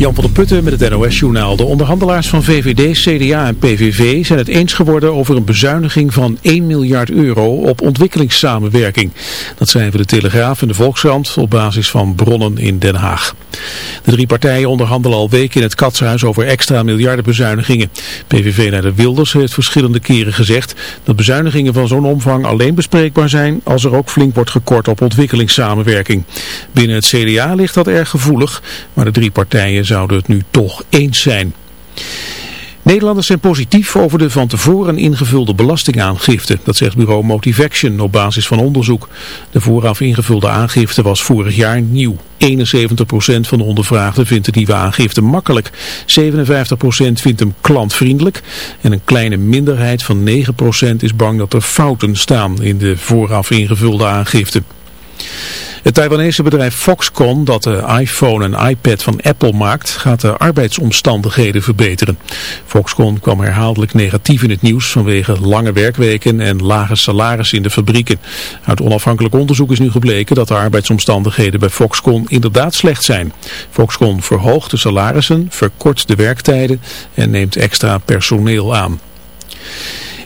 Jan van der Putten met het NOS-journaal. De onderhandelaars van VVD, CDA en PVV zijn het eens geworden over een bezuiniging van 1 miljard euro op ontwikkelingssamenwerking. Dat zijn voor de Telegraaf en de Volkskrant op basis van bronnen in Den Haag. De drie partijen onderhandelen al weken in het Katshuis over extra miljardenbezuinigingen. PVV-leider Wilders heeft verschillende keren gezegd dat bezuinigingen van zo'n omvang alleen bespreekbaar zijn als er ook flink wordt gekort op ontwikkelingssamenwerking. Binnen het CDA ligt dat erg gevoelig, maar de drie partijen zouden het nu toch eens zijn. Nederlanders zijn positief over de van tevoren ingevulde belastingaangifte. Dat zegt bureau Motivaction op basis van onderzoek. De vooraf ingevulde aangifte was vorig jaar nieuw. 71% van de ondervraagden vindt de nieuwe aangifte makkelijk. 57% vindt hem klantvriendelijk. En een kleine minderheid van 9% is bang dat er fouten staan in de vooraf ingevulde aangifte. Het Taiwanese bedrijf Foxconn, dat de iPhone en iPad van Apple maakt, gaat de arbeidsomstandigheden verbeteren. Foxconn kwam herhaaldelijk negatief in het nieuws vanwege lange werkweken en lage salarissen in de fabrieken. Uit onafhankelijk onderzoek is nu gebleken dat de arbeidsomstandigheden bij Foxconn inderdaad slecht zijn. Foxconn verhoogt de salarissen, verkort de werktijden en neemt extra personeel aan.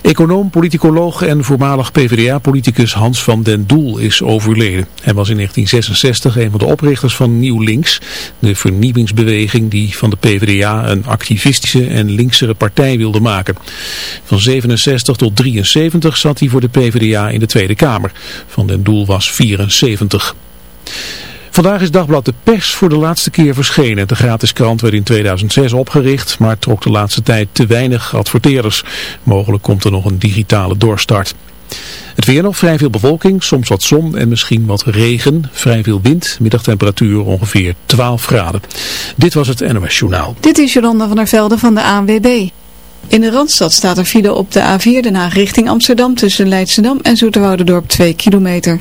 Econoom, politicoloog en voormalig PvdA-politicus Hans van den Doel is overleden. Hij was in 1966 een van de oprichters van Nieuw Links, de vernieuwingsbeweging die van de PvdA een activistische en linksere partij wilde maken. Van 67 tot 73 zat hij voor de PvdA in de Tweede Kamer. Van den Doel was 74. Vandaag is Dagblad de Pers voor de laatste keer verschenen. De gratis krant werd in 2006 opgericht, maar trok de laatste tijd te weinig adverteerders. Mogelijk komt er nog een digitale doorstart. Het weer nog vrij veel bewolking, soms wat zon en misschien wat regen. Vrij veel wind, middagtemperatuur ongeveer 12 graden. Dit was het NOS Journaal. Dit is Jolanda van der Velde van de ANWB. In de Randstad staat er file op de A4 Den Haag richting Amsterdam tussen Leidschendam en Zoeterwoudendorp 2 kilometer.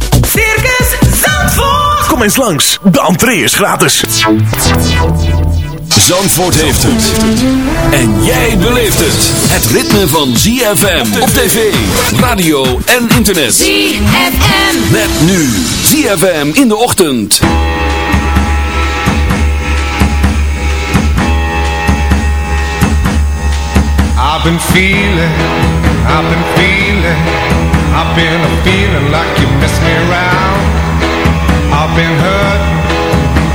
Zandvoort. Kom eens langs, de entree is gratis. Zandvoort heeft het. En jij beleeft het. Het ritme van ZFM op tv, radio en internet. ZFM. Met nu ZFM in de ochtend. I've been feeling, I've been feeling, I've been a feeling like you miss me around. I've been hurt,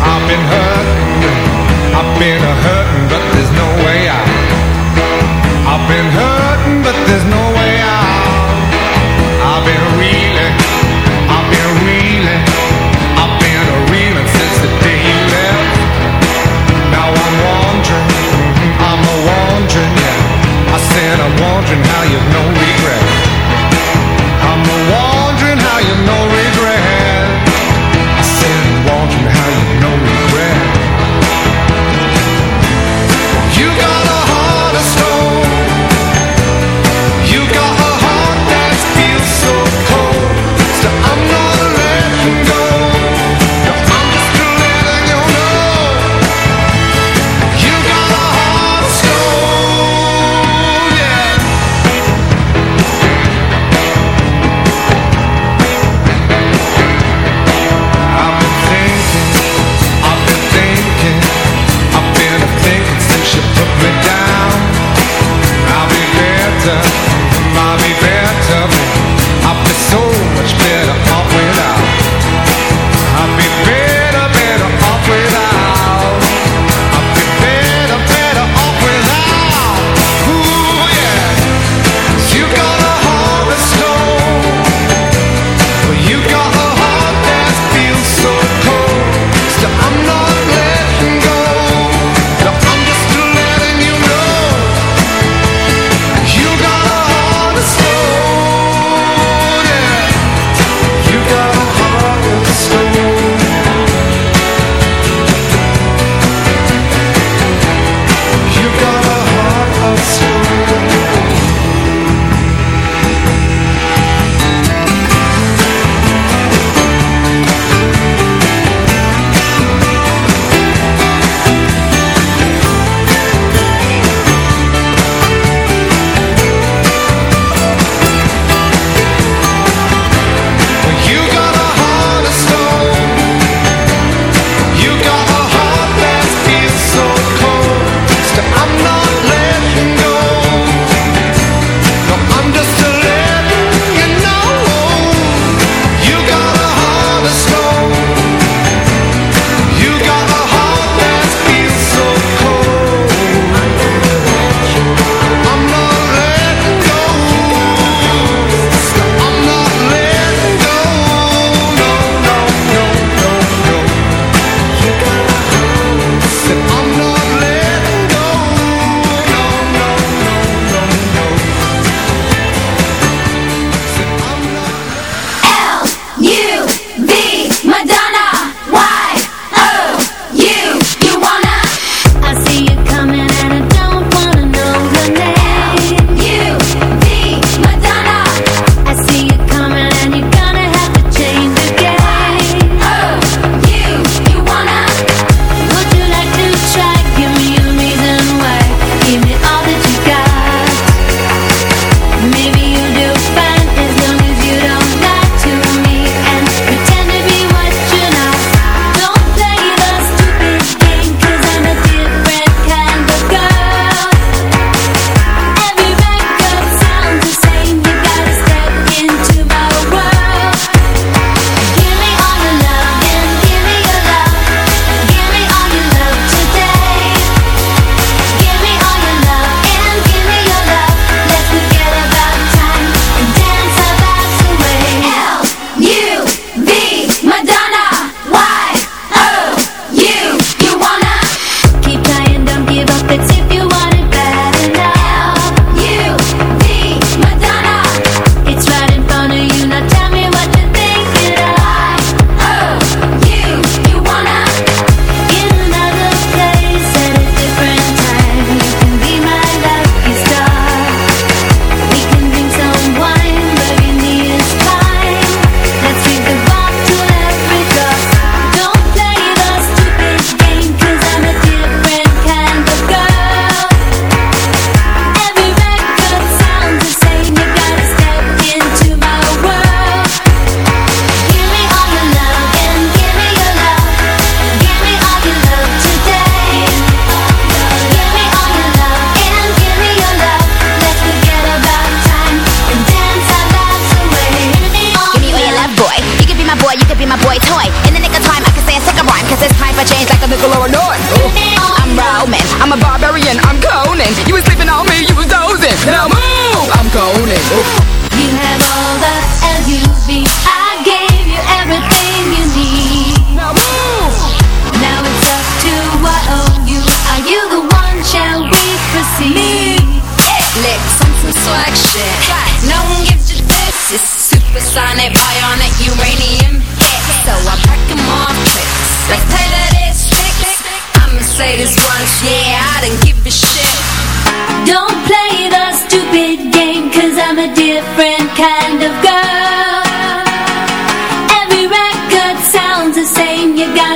I've been hurt, I've been a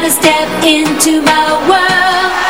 gotta step into my world.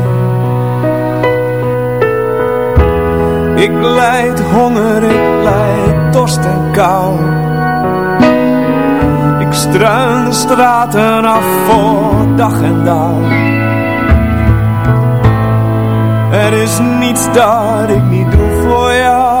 Ik leid honger, ik leid dorst en kou. Ik struin de straten af voor dag en dag. Er is niets dat ik niet doe voor jou.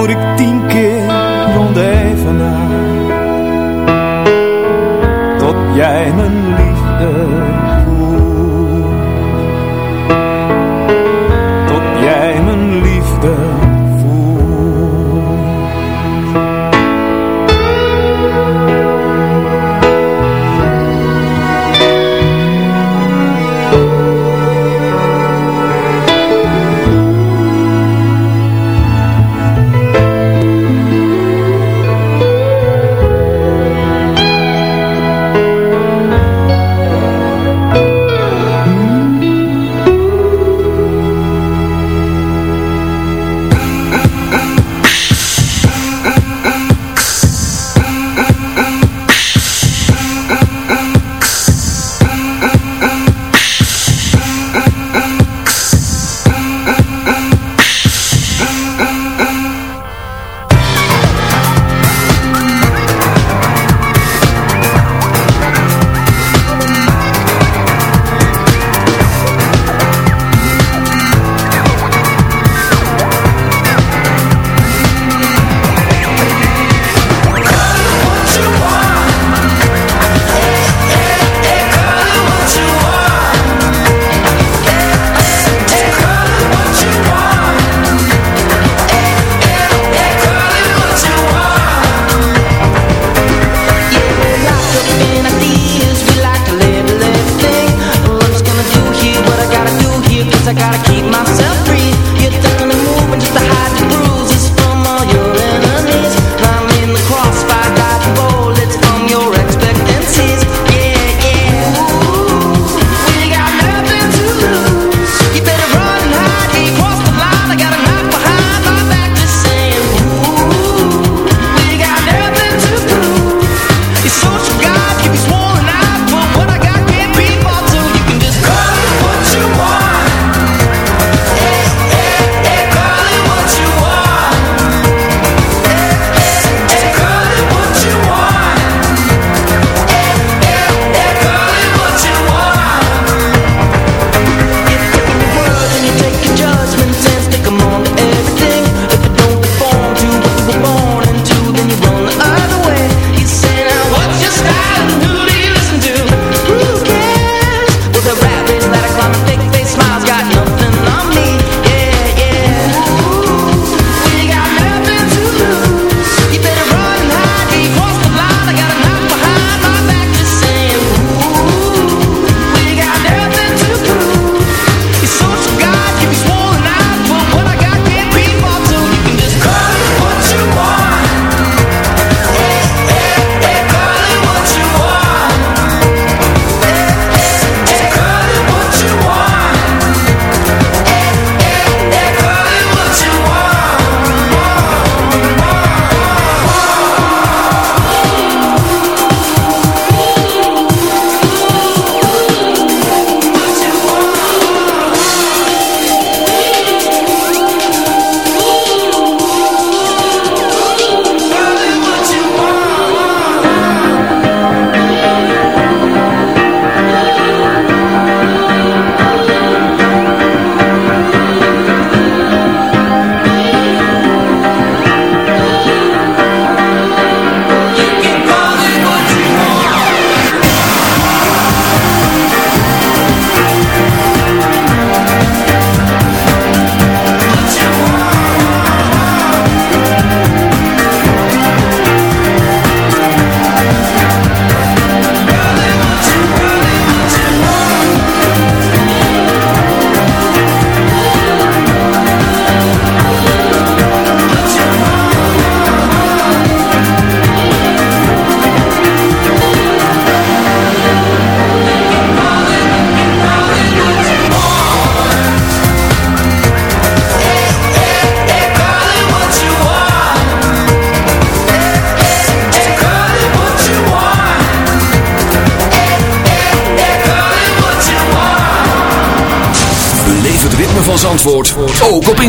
Moet ik tien keer rond even naar. Tot jij mijn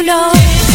you know?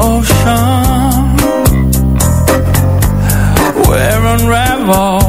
ocean We're unraveled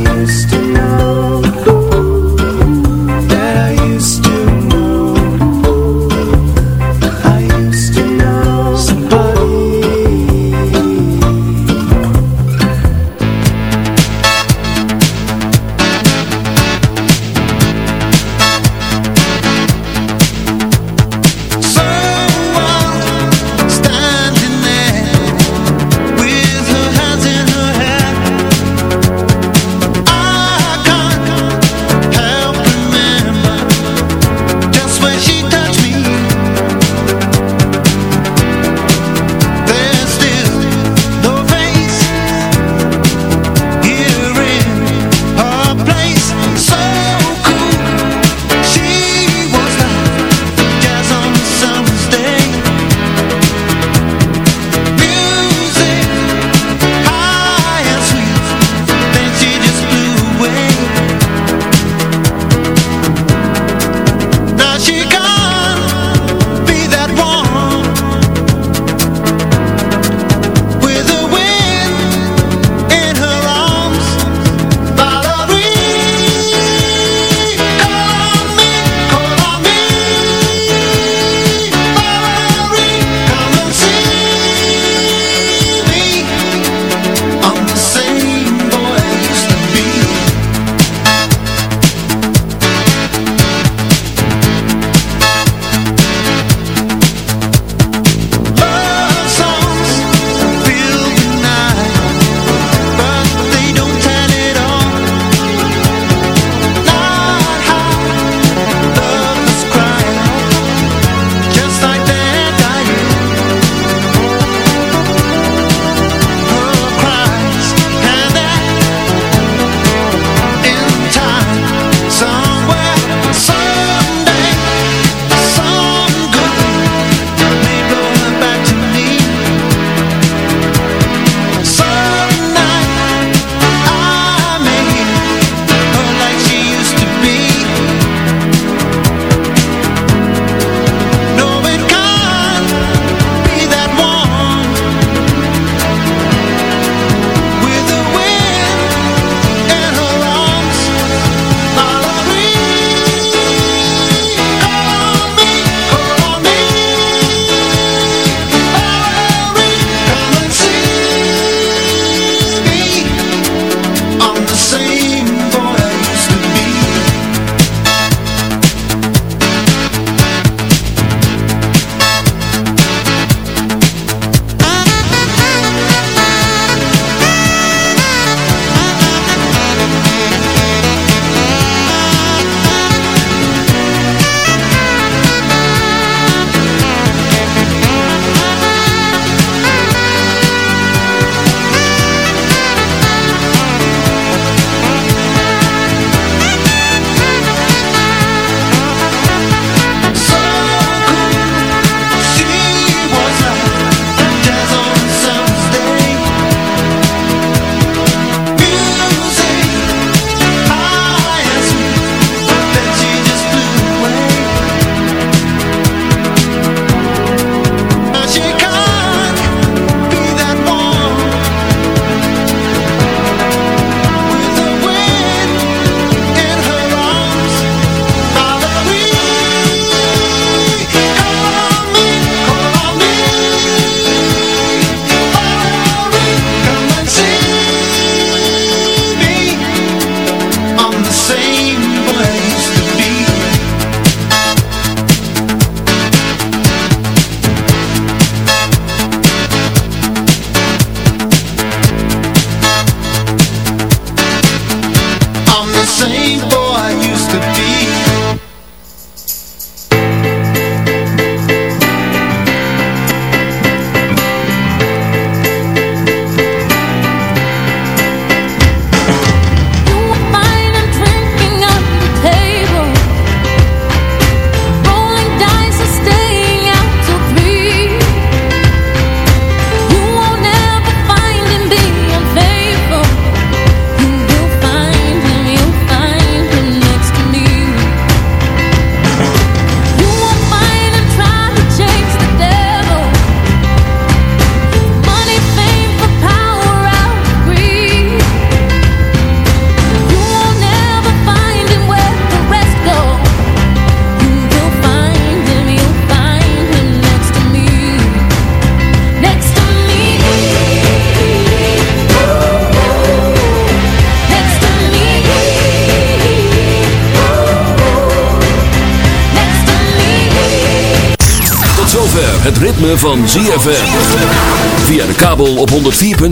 used to know.